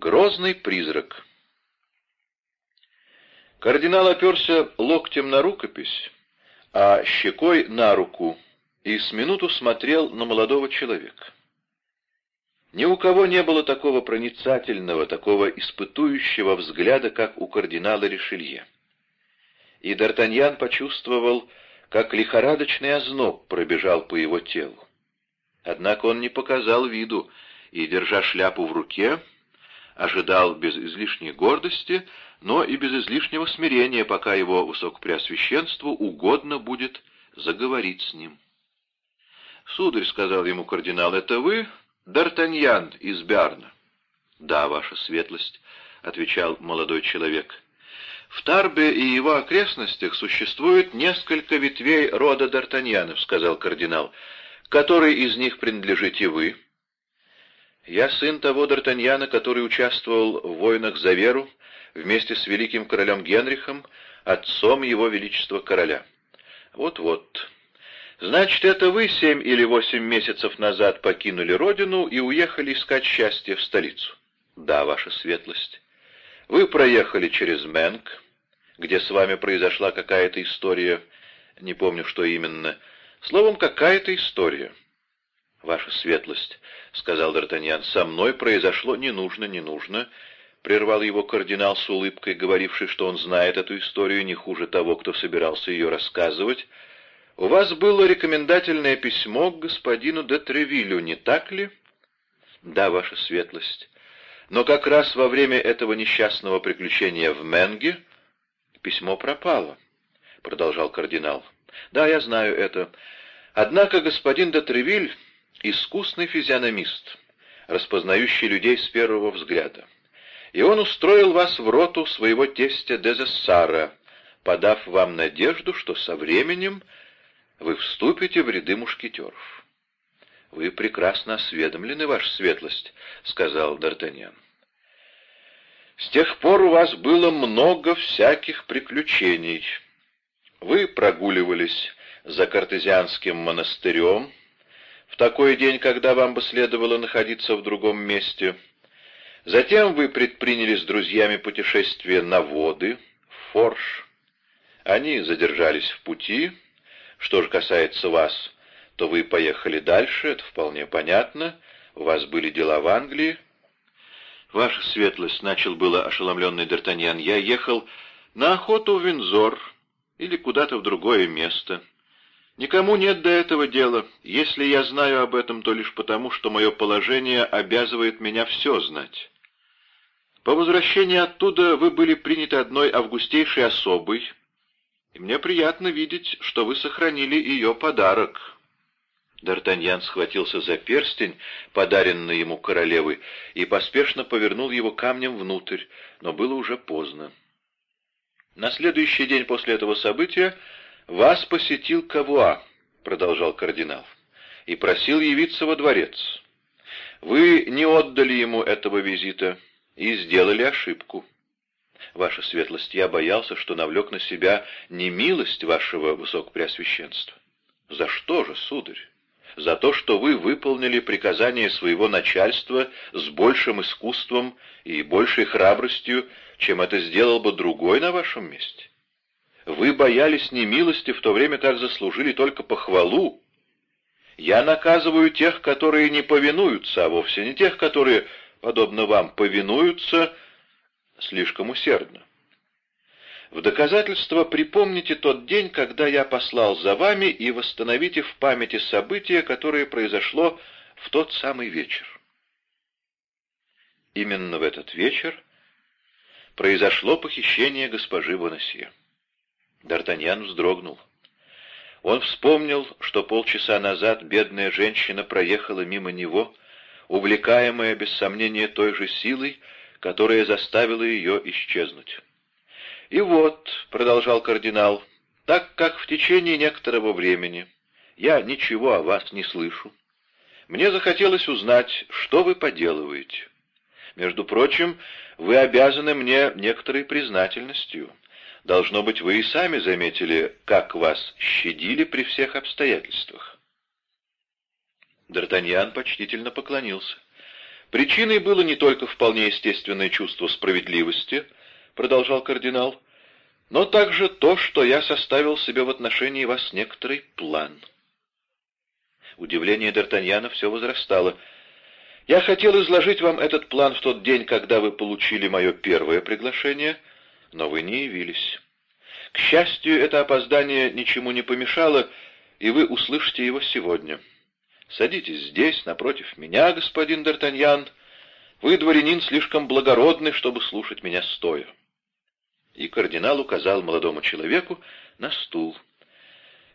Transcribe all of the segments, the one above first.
Грозный призрак. Кардинал оперся локтем на рукопись, а щекой на руку, и с минуту смотрел на молодого человека. Ни у кого не было такого проницательного, такого испытующего взгляда, как у кардинала Ришелье. И Д'Артаньян почувствовал, как лихорадочный озноб пробежал по его телу. Однако он не показал виду и, держа шляпу в руке, ожидал без излишней гордости, но и без излишнего смирения, пока его высокопреосвященству угодно будет заговорить с ним. «Сударь», — сказал ему кардинал, — «это вы, Д'Артаньян из Бярна?» «Да, ваша светлость», — отвечал молодой человек. «В Тарбе и его окрестностях существует несколько ветвей рода Д'Артаньянов», — сказал кардинал. «Который из них принадлежите вы?» Я сын того Д'Артаньяна, который участвовал в войнах за веру вместе с великим королем Генрихом, отцом его величества короля. Вот-вот. Значит, это вы семь или восемь месяцев назад покинули родину и уехали искать счастье в столицу? Да, ваша светлость. Вы проехали через Мэнк, где с вами произошла какая-то история, не помню, что именно. Словом, какая-то история. «Ваша светлость», — сказал Д'Артаньян, — «со мной произошло не нужно, не нужно», — прервал его кардинал с улыбкой, говоривший, что он знает эту историю не хуже того, кто собирался ее рассказывать. «У вас было рекомендательное письмо к господину де Тревилю, не так ли?» «Да, ваша светлость. Но как раз во время этого несчастного приключения в Менге письмо пропало», — продолжал кардинал. «Да, я знаю это. Однако господин де Тревиль искусный физиономист, распознающий людей с первого взгляда. И он устроил вас в роту своего тестя Дезессара, подав вам надежду, что со временем вы вступите в ряды мушкетеров. — Вы прекрасно осведомлены, ваша светлость, — сказал Д'Артаньян. — С тех пор у вас было много всяких приключений. Вы прогуливались за картезианским монастырем, в такой день, когда вам бы следовало находиться в другом месте. Затем вы предприняли с друзьями путешествие на воды, в Форш. Они задержались в пути. Что же касается вас, то вы поехали дальше, это вполне понятно. У вас были дела в Англии. Ваша светлость, — начал было ошеломленный Д'Артаньян, — я ехал на охоту в Винзор или куда-то в другое место. Никому нет до этого дела. Если я знаю об этом, то лишь потому, что мое положение обязывает меня все знать. По возвращении оттуда вы были приняты одной августейшей особой, и мне приятно видеть, что вы сохранили ее подарок». Д'Артаньян схватился за перстень, подаренный ему королевой, и поспешно повернул его камнем внутрь, но было уже поздно. На следующий день после этого события «Вас посетил Кавуа», — продолжал кардинал, — «и просил явиться во дворец. Вы не отдали ему этого визита и сделали ошибку. Ваша светлость, я боялся, что навлек на себя немилость вашего высокопреосвященства. За что же, сударь? За то, что вы выполнили приказание своего начальства с большим искусством и большей храбростью, чем это сделал бы другой на вашем месте. Вы боялись немилости, в то время так заслужили только похвалу. Я наказываю тех, которые не повинуются, а вовсе не тех, которые, подобно вам, повинуются слишком усердно. В доказательство припомните тот день, когда я послал за вами, и восстановите в памяти событие, которое произошло в тот самый вечер. Именно в этот вечер произошло похищение госпожи Бонасье. Д'Артаньян вздрогнул. Он вспомнил, что полчаса назад бедная женщина проехала мимо него, увлекаемая, без сомнения, той же силой, которая заставила ее исчезнуть. «И вот», — продолжал кардинал, — «так как в течение некоторого времени я ничего о вас не слышу, мне захотелось узнать, что вы поделываете. Между прочим, вы обязаны мне некоторой признательностью». Должно быть, вы и сами заметили, как вас щадили при всех обстоятельствах. Д'Артаньян почтительно поклонился. Причиной было не только вполне естественное чувство справедливости, продолжал кардинал, но также то, что я составил себе в отношении вас некоторый план. Удивление Д'Артаньяна все возрастало. «Я хотел изложить вам этот план в тот день, когда вы получили мое первое приглашение, но вы не явились. К счастью, это опоздание ничему не помешало, и вы услышите его сегодня. Садитесь здесь, напротив меня, господин Д'Артаньян. Вы, дворянин, слишком благородный, чтобы слушать меня стоя». И кардинал указал молодому человеку на стул.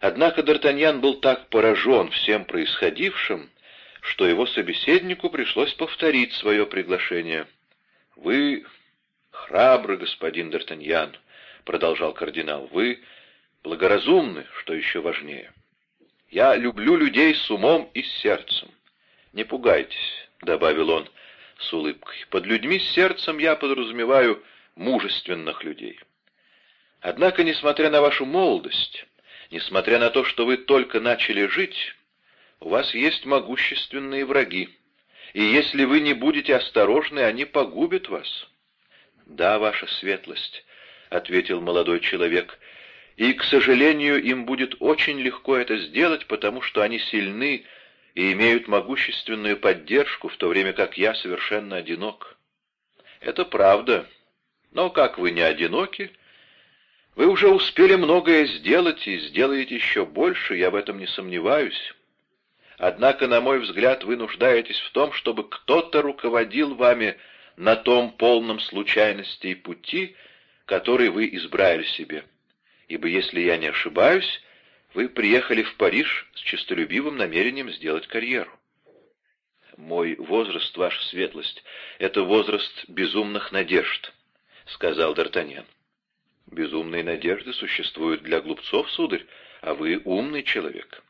Однако Д'Артаньян был так поражен всем происходившим, что его собеседнику пришлось повторить свое приглашение. «Вы храбрый, господин Д'Артаньян», — продолжал кардинал, — «вы благоразумны, что еще важнее. Я люблю людей с умом и сердцем. Не пугайтесь», — добавил он с улыбкой, — «под людьми с сердцем я подразумеваю мужественных людей. Однако, несмотря на вашу молодость, несмотря на то, что вы только начали жить, у вас есть могущественные враги, и если вы не будете осторожны, они погубят вас. «Да, ваша светлость», — ответил молодой человек, — «и, к сожалению, им будет очень легко это сделать, потому что они сильны и имеют могущественную поддержку, в то время как я совершенно одинок». «Это правда», но как вы не одиноки, вы уже успели многое сделать и сделаете еще больше, я в этом не сомневаюсь. Однако, на мой взгляд, вы нуждаетесь в том, чтобы кто-то руководил вами на том полном случайностей пути, который вы избрали себе. Ибо, если я не ошибаюсь, вы приехали в Париж с честолюбивым намерением сделать карьеру. Мой возраст, ваша светлость, — это возраст безумных надежд. — сказал Д'Артаньян. «Безумные надежды существуют для глупцов, сударь, а вы умный человек.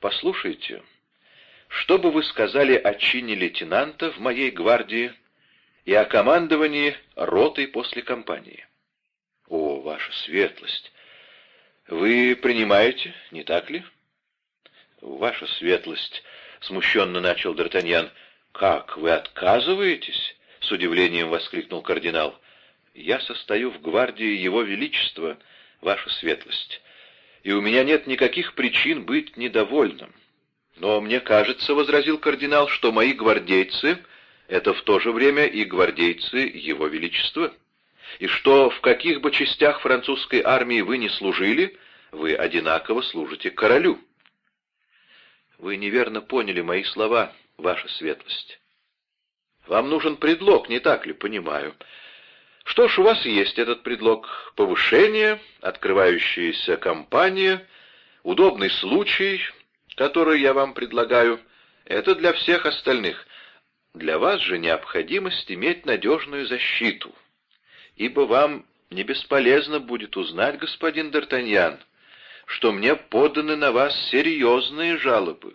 Послушайте, что бы вы сказали о чине лейтенанта в моей гвардии и о командовании ротой после кампании?» «О, ваша светлость! Вы принимаете, не так ли?» «Ваша светлость!» — смущенно начал Д'Артаньян. «Как, вы отказываетесь?» — с удивлением воскликнул кардинал. Я состою в гвардии Его Величества, Ваша Светлость, и у меня нет никаких причин быть недовольным. Но мне кажется, — возразил кардинал, — что мои гвардейцы — это в то же время и гвардейцы Его Величества, и что в каких бы частях французской армии вы не служили, вы одинаково служите королю. Вы неверно поняли мои слова, Ваша Светлость. Вам нужен предлог, не так ли, понимаю? Что ж, у вас есть этот предлог. Повышение, открывающаяся компания, удобный случай, который я вам предлагаю. Это для всех остальных. Для вас же необходимость иметь надежную защиту. Ибо вам не бесполезно будет узнать, господин Д'Артаньян, что мне поданы на вас серьезные жалобы.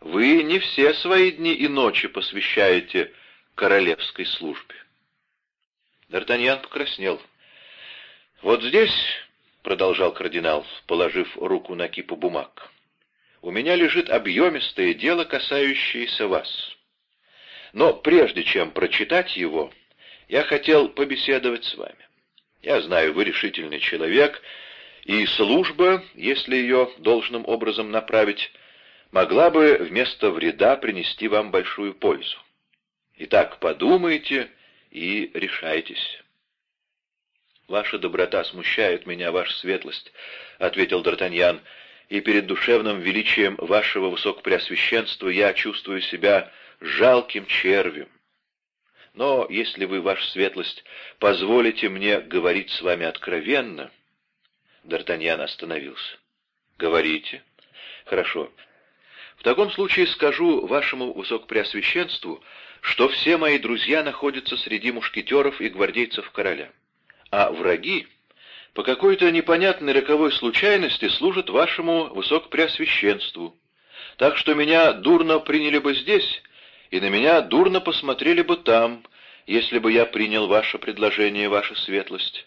Вы не все свои дни и ночи посвящаете королевской службе. Д'Артаньян покраснел. «Вот здесь, — продолжал кардинал, положив руку на кипу бумаг, — у меня лежит объемистое дело, касающееся вас. Но прежде чем прочитать его, я хотел побеседовать с вами. Я знаю, вы решительный человек, и служба, если ее должным образом направить, могла бы вместо вреда принести вам большую пользу. Итак, подумайте и решайтесь. «Ваша доброта смущает меня, ваша светлость», — ответил Д'Артаньян, «и перед душевным величием вашего высокопреосвященства я чувствую себя жалким червем. Но если вы, ваша светлость, позволите мне говорить с вами откровенно...» Д'Артаньян остановился. «Говорите». «Хорошо. В таком случае скажу вашему высокопреосвященству, что все мои друзья находятся среди мушкетеров и гвардейцев короля, а враги по какой-то непонятной роковой случайности служат вашему высокопреосвященству, так что меня дурно приняли бы здесь, и на меня дурно посмотрели бы там, если бы я принял ваше предложение, ваша светлость.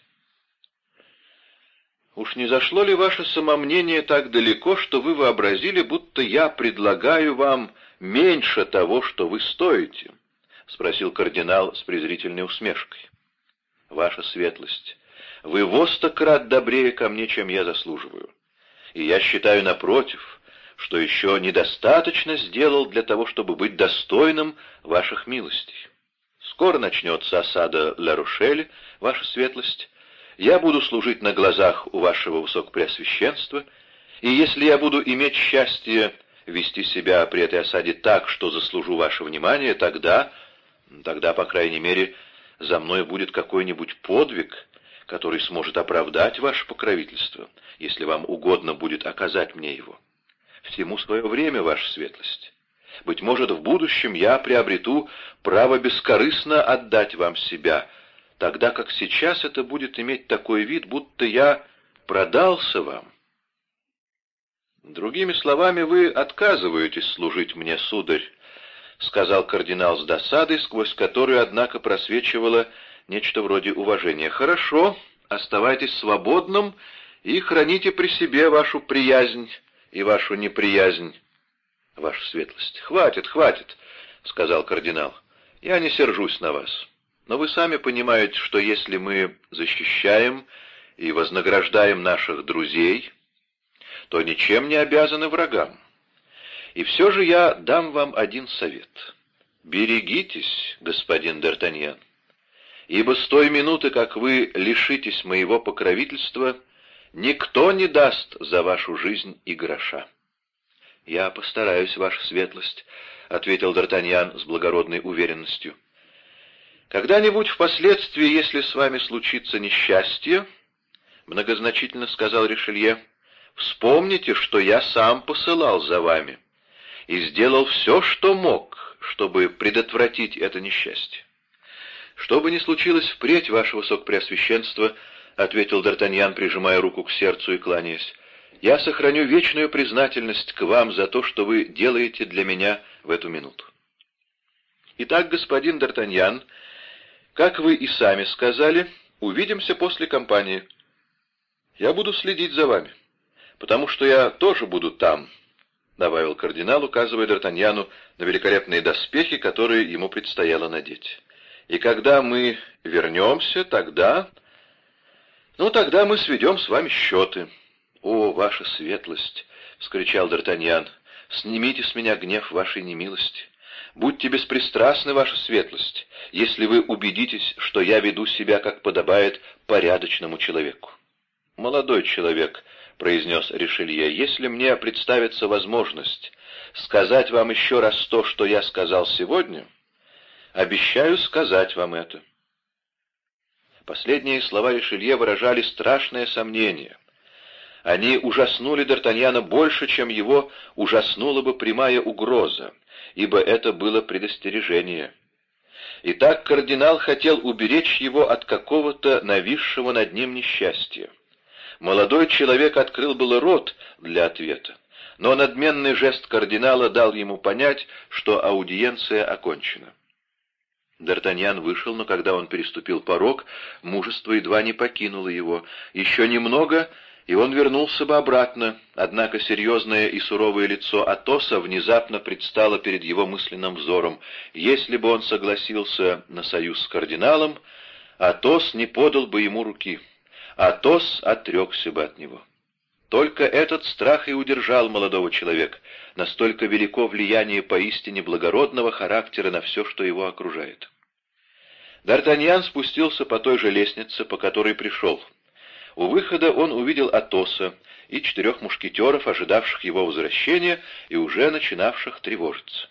Уж не зашло ли ваше самомнение так далеко, что вы вообразили, будто я предлагаю вам меньше того, что вы стоите?» — спросил кардинал с презрительной усмешкой. «Ваша светлость, вы во сто крат добрее ко мне, чем я заслуживаю. И я считаю, напротив, что еще недостаточно сделал для того, чтобы быть достойным ваших милостей. Скоро начнется осада Ла-Рушель, ваша светлость. Я буду служить на глазах у вашего высокопреосвященства, и если я буду иметь счастье вести себя при этой осаде так, что заслужу ваше внимание, тогда, тогда, по крайней мере, за мной будет какой-нибудь подвиг, который сможет оправдать ваше покровительство, если вам угодно будет оказать мне его. Всему свое время, ваша светлость. Быть может, в будущем я приобрету право бескорыстно отдать вам себя, тогда как сейчас это будет иметь такой вид, будто я продался вам. Другими словами, вы отказываетесь служить мне, сударь, — сказал кардинал с досадой, сквозь которую, однако, просвечивало нечто вроде уважения. «Хорошо, оставайтесь свободным и храните при себе вашу приязнь и вашу неприязнь, ваша светлость. Хватит, хватит, — сказал кардинал. Я не сержусь на вас. Но вы сами понимаете, что если мы защищаем и вознаграждаем наших друзей, то ничем не обязаны врагам. И все же я дам вам один совет. Берегитесь, господин Д'Артаньян, ибо с той минуты, как вы лишитесь моего покровительства, — Никто не даст за вашу жизнь и гроша. — Я постараюсь, ваша светлость, — ответил Д'Артаньян с благородной уверенностью. — Когда-нибудь впоследствии, если с вами случится несчастье, — многозначительно сказал Ришелье, — вспомните, что я сам посылал за вами и сделал все, что мог, чтобы предотвратить это несчастье. Что бы ни случилось впредь, ваше высокопреосвященство, —— ответил Д'Артаньян, прижимая руку к сердцу и кланяясь. «Я сохраню вечную признательность к вам за то, что вы делаете для меня в эту минуту». «Итак, господин Д'Артаньян, как вы и сами сказали, увидимся после кампании. Я буду следить за вами, потому что я тоже буду там», — добавил кардинал, указывая Д'Артаньяну на великолепные доспехи, которые ему предстояло надеть. «И когда мы вернемся, тогда...» «Ну, тогда мы сведем с вами счеты». «О, ваша светлость!» — вскричал Д'Артаньян. «Снимите с меня гнев вашей немилости. Будьте беспристрастны, ваша светлость, если вы убедитесь, что я веду себя, как подобает, порядочному человеку». «Молодой человек», — произнес Ришелье, — «если мне представится возможность сказать вам еще раз то, что я сказал сегодня, обещаю сказать вам это». Последние слова Ришелье выражали страшное сомнение. Они ужаснули Д'Артаньяна больше, чем его ужаснула бы прямая угроза, ибо это было предостережение. Итак, кардинал хотел уберечь его от какого-то нависшего над ним несчастья. Молодой человек открыл было рот для ответа, но надменный жест кардинала дал ему понять, что аудиенция окончена. Д'Артаньян вышел, но когда он переступил порог, мужество едва не покинуло его. Еще немного, и он вернулся бы обратно, однако серьезное и суровое лицо Атоса внезапно предстало перед его мысленным взором. Если бы он согласился на союз с кардиналом, Атос не подал бы ему руки. Атос отрекся бы от него. Только этот страх и удержал молодого человека. Настолько велико влияние поистине благородного характера на все, что его окружает. Д'Артаньян спустился по той же лестнице, по которой пришел. У выхода он увидел Атоса и четырех мушкетеров, ожидавших его возвращения и уже начинавших тревожиться.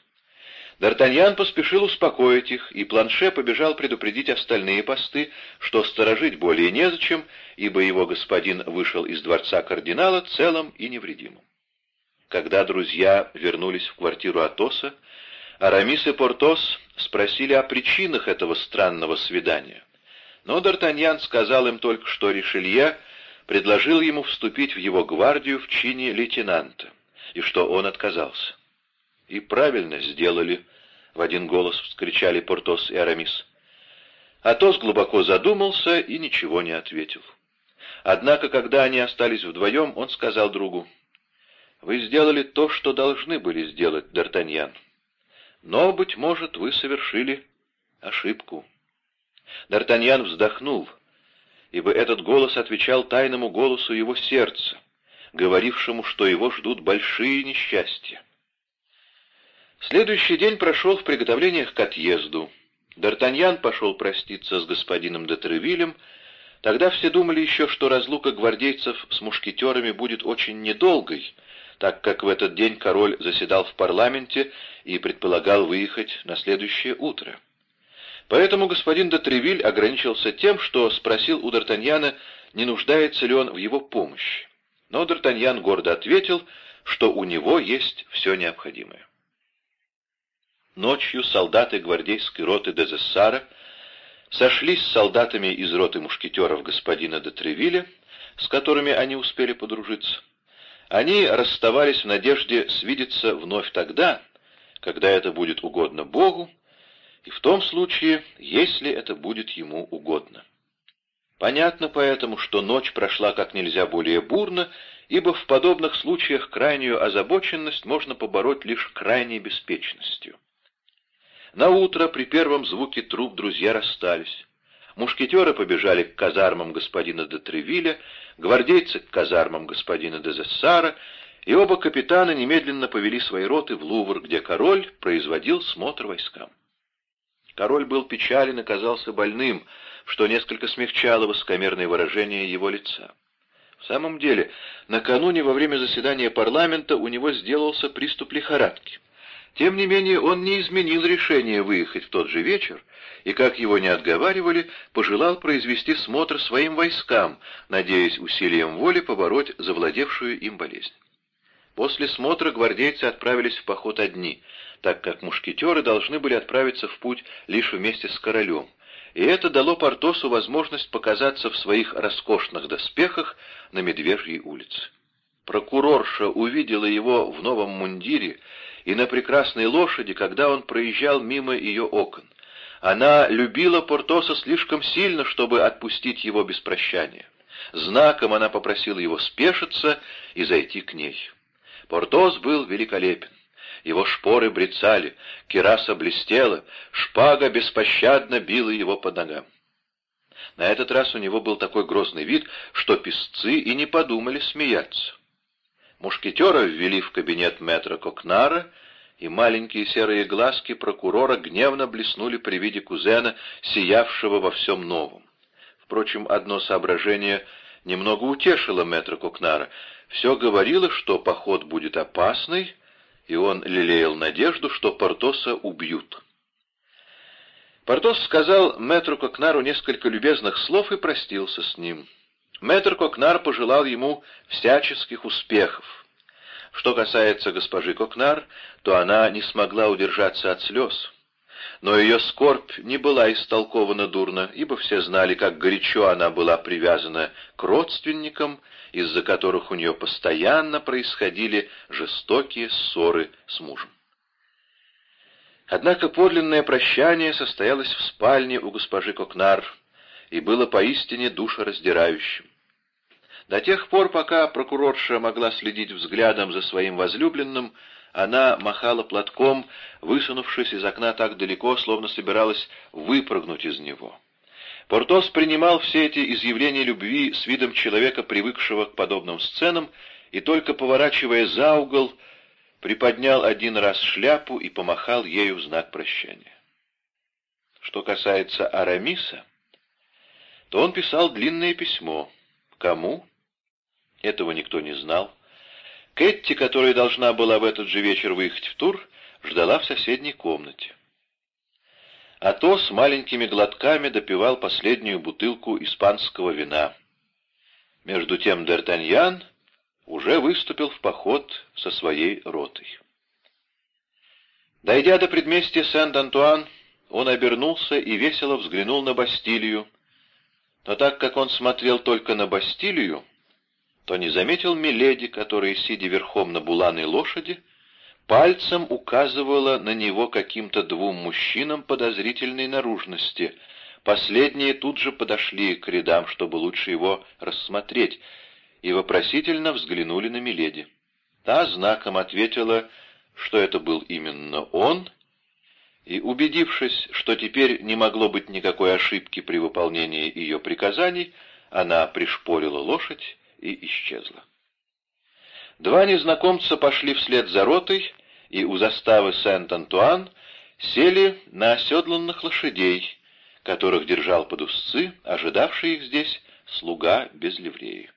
Д'Артаньян поспешил успокоить их, и Планше побежал предупредить остальные посты, что сторожить более незачем, ибо его господин вышел из дворца кардинала целым и невредимым. Когда друзья вернулись в квартиру Атоса, Арамис и Портос спросили о причинах этого странного свидания. Но Д'Артаньян сказал им только, что Ришелье предложил ему вступить в его гвардию в чине лейтенанта, и что он отказался. «И правильно сделали», — в один голос вскричали Портос и Арамис. Атос глубоко задумался и ничего не ответил. Однако, когда они остались вдвоем, он сказал другу, «Вы сделали то, что должны были сделать, Д'Артаньян. Но, быть может, вы совершили ошибку. Д'Артаньян вздохнул, ибо этот голос отвечал тайному голосу его сердца, говорившему, что его ждут большие несчастья. Следующий день прошел в приготовлениях к отъезду. Д'Артаньян пошел проститься с господином де Тревилем. Тогда все думали еще, что разлука гвардейцев с мушкетерами будет очень недолгой, так как в этот день король заседал в парламенте и предполагал выехать на следующее утро. Поэтому господин де ограничился тем, что спросил у Д'Артаньяна, не нуждается ли он в его помощи. Но Д'Артаньян гордо ответил, что у него есть все необходимое. Ночью солдаты гвардейской роты Дезессара сошлись с солдатами из роты мушкетеров господина де с которыми они успели подружиться. Они расставались в надежде свидеться вновь тогда, когда это будет угодно Богу, и в том случае, если это будет ему угодно. Понятно поэтому, что ночь прошла как нельзя более бурно, ибо в подобных случаях крайнюю озабоченность можно побороть лишь крайней беспечностью. На утро при первом звуке труп друзья расстались. Мушкетеры побежали к казармам господина де Тревиля, гвардейцы к казармам господина де Зессара, и оба капитана немедленно повели свои роты в Лувр, где король производил смотр войскам. Король был печален и казался больным, что несколько смягчало высокомерное выражение его лица. В самом деле, накануне во время заседания парламента у него сделался приступ лихорадки. Тем не менее, он не изменил решение выехать в тот же вечер, и, как его не отговаривали, пожелал произвести смотр своим войскам, надеясь усилием воли побороть завладевшую им болезнь. После смотра гвардейцы отправились в поход одни, так как мушкетеры должны были отправиться в путь лишь вместе с королем, и это дало Портосу возможность показаться в своих роскошных доспехах на Медвежьей улице. Прокурорша увидела его в новом мундире и на прекрасной лошади, когда он проезжал мимо ее окон. Она любила Портоса слишком сильно, чтобы отпустить его без прощания. Знаком она попросила его спешиться и зайти к ней. Портос был великолепен. Его шпоры брецали, кираса блестела, шпага беспощадно била его по ногам. На этот раз у него был такой грозный вид, что песцы и не подумали смеяться. Мушкетера ввели в кабинет мэтра Кокнара, и маленькие серые глазки прокурора гневно блеснули при виде кузена, сиявшего во всем новом. Впрочем, одно соображение немного утешило мэтра Кокнара. Все говорило, что поход будет опасный, и он лелеял надежду, что Портоса убьют. Портос сказал мэтру Кокнару несколько любезных слов и простился с ним. Мэтр Кокнар пожелал ему всяческих успехов. Что касается госпожи Кокнар, то она не смогла удержаться от слез. Но ее скорбь не была истолкована дурно, ибо все знали, как горячо она была привязана к родственникам, из-за которых у нее постоянно происходили жестокие ссоры с мужем. Однако подлинное прощание состоялось в спальне у госпожи Кокнар и было поистине душераздирающим. До тех пор, пока прокурорша могла следить взглядом за своим возлюбленным, она махала платком, высунувшись из окна так далеко, словно собиралась выпрыгнуть из него. Портос принимал все эти изъявления любви с видом человека, привыкшего к подобным сценам, и только поворачивая за угол, приподнял один раз шляпу и помахал ею в знак прощания. Что касается Арамиса, то он писал длинное письмо. Кому? Этого никто не знал. Кэтти, которая должна была в этот же вечер выехать в тур, ждала в соседней комнате. А с маленькими глотками допивал последнюю бутылку испанского вина. Между тем Д'Артаньян уже выступил в поход со своей ротой. Дойдя до предместья Сент-Антуан, он обернулся и весело взглянул на Бастилию, но так как он смотрел только на Бастилию, то не заметил Миледи, которая, сидя верхом на буланой лошади, пальцем указывала на него каким-то двум мужчинам подозрительной наружности. Последние тут же подошли к рядам, чтобы лучше его рассмотреть, и вопросительно взглянули на Миледи. Та знаком ответила, что это был именно он, и, убедившись, что теперь не могло быть никакой ошибки при выполнении ее приказаний, она пришпорила лошадь и исчезла. Два незнакомца пошли вслед за ротой, и у заставы Сент-Антуан сели на оседланных лошадей, которых держал под узцы, ожидавший их здесь слуга без ливреи.